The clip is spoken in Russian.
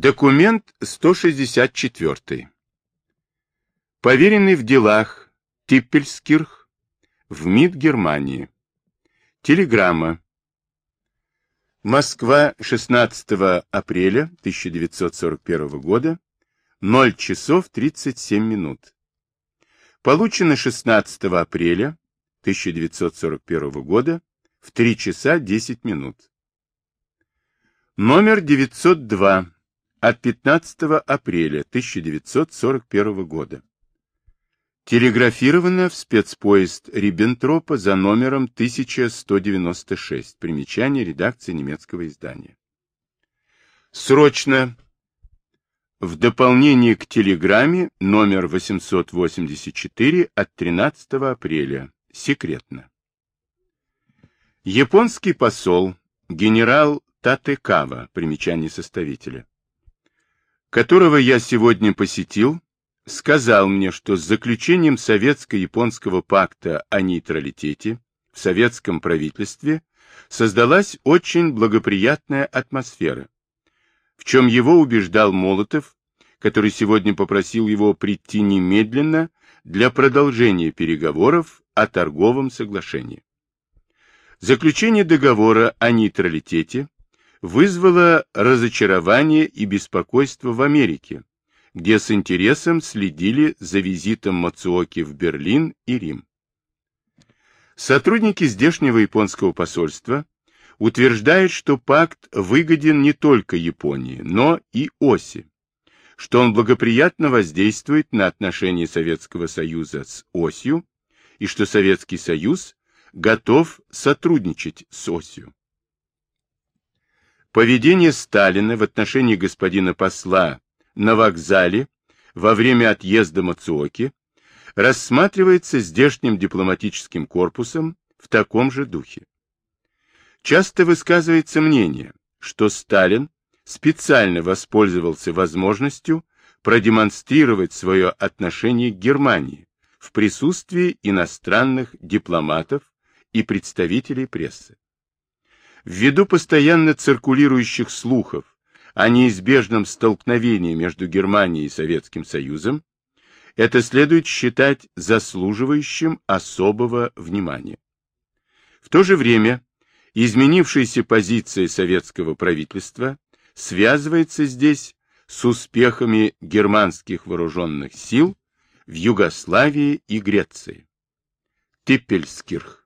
Документ 164. Поверенный в делах Типпельскирх в МИД Германии. Телеграмма. Москва, 16 апреля 1941 года, 0 часов 37 минут. Получено 16 апреля 1941 года в 3 часа 10 минут. Номер 902 от 15 апреля 1941 года. Телеграфировано в спецпоезд Риббентропа за номером 1196. Примечание редакции немецкого издания. Срочно. В дополнение к телеграмме номер 884 от 13 апреля. Секретно. Японский посол, генерал Татекава, примечание составителя, которого я сегодня посетил, сказал мне, что с заключением Советско-японского пакта о нейтралитете в советском правительстве создалась очень благоприятная атмосфера, в чем его убеждал Молотов, который сегодня попросил его прийти немедленно для продолжения переговоров о торговом соглашении. Заключение договора о нейтралитете вызвало разочарование и беспокойство в Америке, где с интересом следили за визитом Мацуоки в Берлин и Рим. Сотрудники здешнего японского посольства утверждают, что пакт выгоден не только Японии, но и оси, что он благоприятно воздействует на отношения Советского Союза с осью и что Советский Союз готов сотрудничать с осью. Поведение Сталина в отношении господина посла на вокзале во время отъезда Мацуоки рассматривается здешним дипломатическим корпусом в таком же духе. Часто высказывается мнение, что Сталин специально воспользовался возможностью продемонстрировать свое отношение к Германии в присутствии иностранных дипломатов и представителей прессы. Ввиду постоянно циркулирующих слухов о неизбежном столкновении между Германией и Советским Союзом, это следует считать заслуживающим особого внимания. В то же время изменившаяся позиция советского правительства связывается здесь с успехами германских вооруженных сил в Югославии и Греции. Типпельскирх